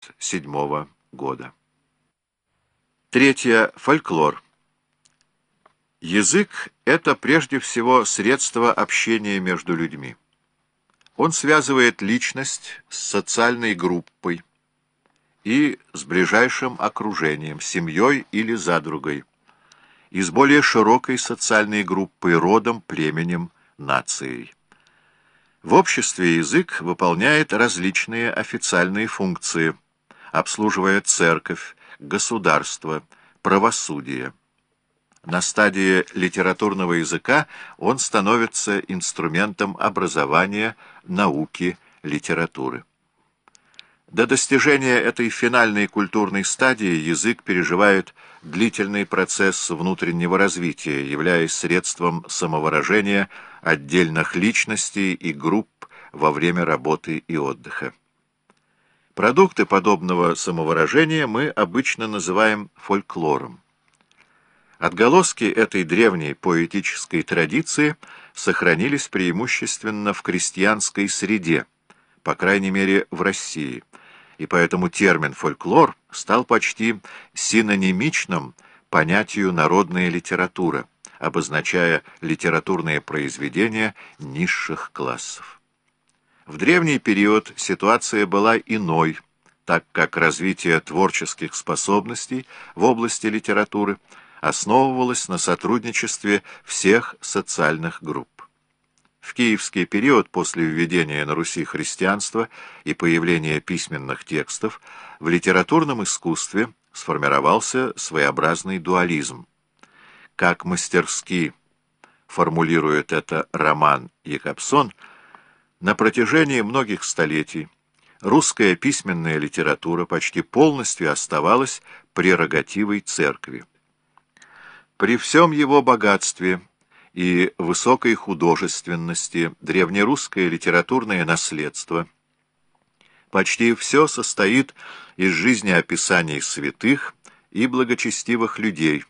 1907 года. Третье. Фольклор. Язык — это прежде всего средство общения между людьми. Он связывает личность с социальной группой и с ближайшим окружением, семьей или задругой, и с более широкой социальной группой, родом, племенем, нацией. В обществе язык выполняет различные официальные функции, обслуживая церковь, государство, правосудие. На стадии литературного языка он становится инструментом образования, науки, литературы. До достижения этой финальной культурной стадии язык переживает длительный процесс внутреннего развития, являясь средством самовыражения отдельных личностей и групп во время работы и отдыха. Продукты подобного самовыражения мы обычно называем фольклором. Отголоски этой древней поэтической традиции сохранились преимущественно в крестьянской среде, по крайней мере в России – и поэтому термин «фольклор» стал почти синонимичным понятию «народная литература», обозначая литературные произведения низших классов. В древний период ситуация была иной, так как развитие творческих способностей в области литературы основывалось на сотрудничестве всех социальных групп. В киевский период после введения на Руси христианства и появления письменных текстов в литературном искусстве сформировался своеобразный дуализм. Как мастерски формулирует это роман Якобсон, на протяжении многих столетий русская письменная литература почти полностью оставалась прерогативой церкви. При всем его богатстве и высокой художественности, древнерусское литературное наследство. Почти все состоит из жизнеописаний святых и благочестивых людей,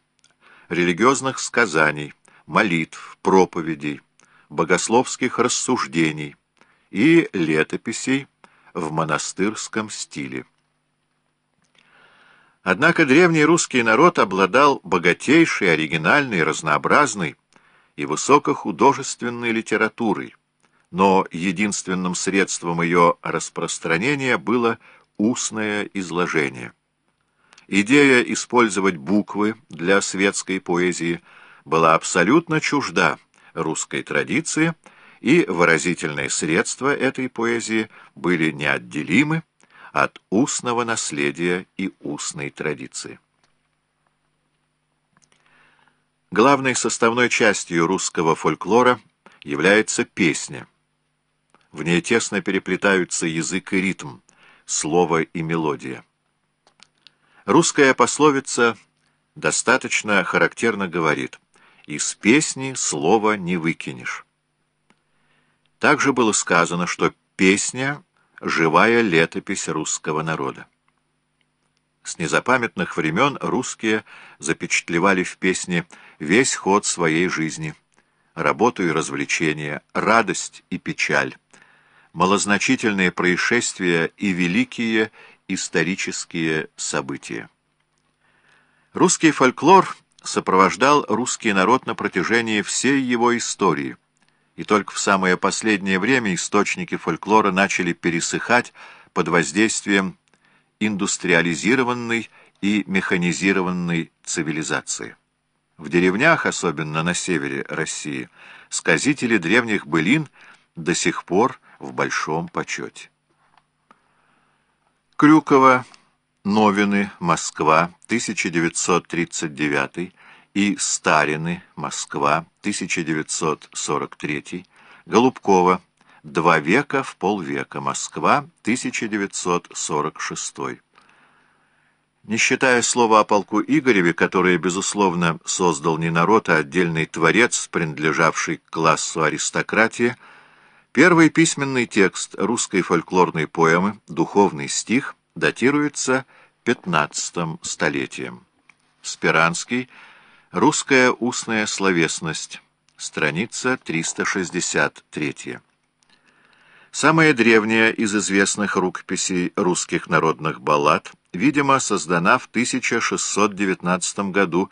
религиозных сказаний, молитв, проповедей, богословских рассуждений и летописей в монастырском стиле. Однако древний русский народ обладал богатейшей, оригинальной, разнообразной, и высокохудожественной литературой, но единственным средством ее распространения было устное изложение. Идея использовать буквы для светской поэзии была абсолютно чужда русской традиции, и выразительные средства этой поэзии были неотделимы от устного наследия и устной традиции. Главной составной частью русского фольклора является песня. В ней тесно переплетаются язык и ритм, слово и мелодия. Русская пословица достаточно характерно говорит «из песни слова не выкинешь». Также было сказано, что песня — живая летопись русского народа. С незапамятных времен русские запечатлевали в песне весь ход своей жизни, работу и развлечения, радость и печаль, малозначительные происшествия и великие исторические события. Русский фольклор сопровождал русский народ на протяжении всей его истории, и только в самое последнее время источники фольклора начали пересыхать под воздействием индустриализированной и механизированной цивилизации. В деревнях, особенно на севере России, сказители древних былин до сих пор в большом почете. Крюкова, Новины, Москва, 1939 и Старины, Москва, 1943, Голубкова, Два века в полвека. Москва, 1946. Не считая слова о полку Игореве, которое, безусловно, создал не народ, а отдельный творец, принадлежавший к классу аристократии, первый письменный текст русской фольклорной поэмы «Духовный стих» датируется XV столетием. Спиранский «Русская устная словесность», страница 363. Самая древняя из известных рукописей русских народных баллад, видимо, создана в 1619 году